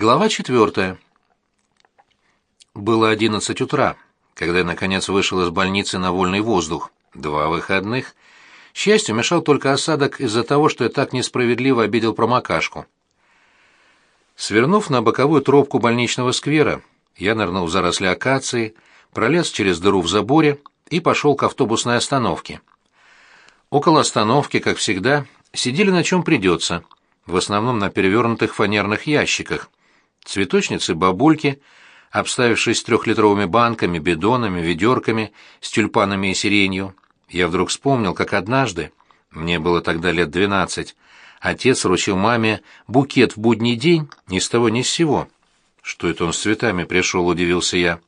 Глава четвертая. Было одиннадцать утра, когда я, наконец, вышел из больницы на вольный воздух. Два выходных. Счастью, мешал только осадок из-за того, что я так несправедливо обидел промокашку. Свернув на боковую тропку больничного сквера, я нырнул в заросли акации, пролез через дыру в заборе и пошел к автобусной остановке. Около остановки, как всегда, сидели на чем придется, в основном на перевернутых фанерных ящиках. Цветочницы-бабульки, обставившись трехлитровыми банками, бидонами, ведерками с тюльпанами и сиренью. Я вдруг вспомнил, как однажды, мне было тогда лет двенадцать, отец вручил маме букет в будний день ни с того ни с сего. «Что это он с цветами пришел?» — удивился я.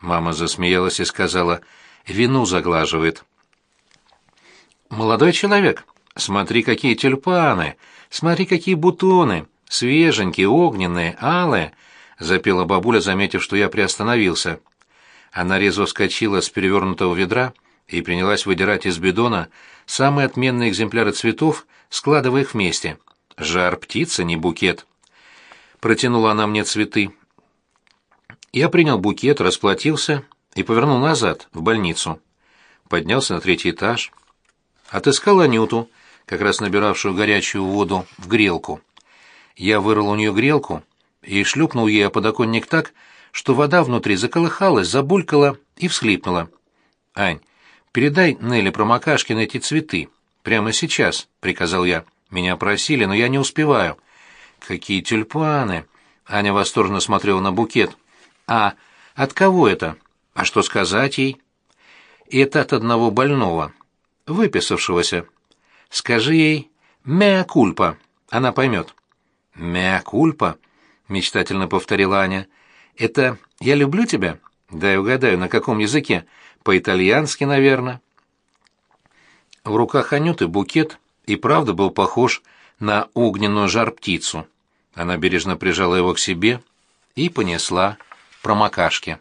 Мама засмеялась и сказала, «Вину заглаживает». «Молодой человек, смотри, какие тюльпаны, смотри, какие бутоны!» Свеженькие, огненные, алые», — запела бабуля, заметив, что я приостановился. Она резво вскочила с перевернутого ведра и принялась выдирать из бидона самые отменные экземпляры цветов, складывая их вместе. «Жар птица, не букет». Протянула она мне цветы. Я принял букет, расплатился и повернул назад, в больницу. Поднялся на третий этаж. Отыскал Анюту, как раз набиравшую горячую воду в грелку. Я вырыл у нее грелку и шлепнул ей о подоконник так, что вода внутри заколыхалась, забулькала и всхлипнула. «Ань, передай Нелли Промокашкин эти цветы. Прямо сейчас», — приказал я. «Меня просили, но я не успеваю». «Какие тюльпаны!» — Аня восторженно смотрела на букет. «А от кого это? А что сказать ей?» «Это от одного больного, выписавшегося. Скажи ей «меа кульпа», она поймет». «Мea кульпа», — мечтательно повторила Аня. «Это «я люблю тебя»? Дай угадаю, на каком языке? По-итальянски, наверное». В руках Анюты букет и правда был похож на огненную жар-птицу. Она бережно прижала его к себе и понесла промокашки.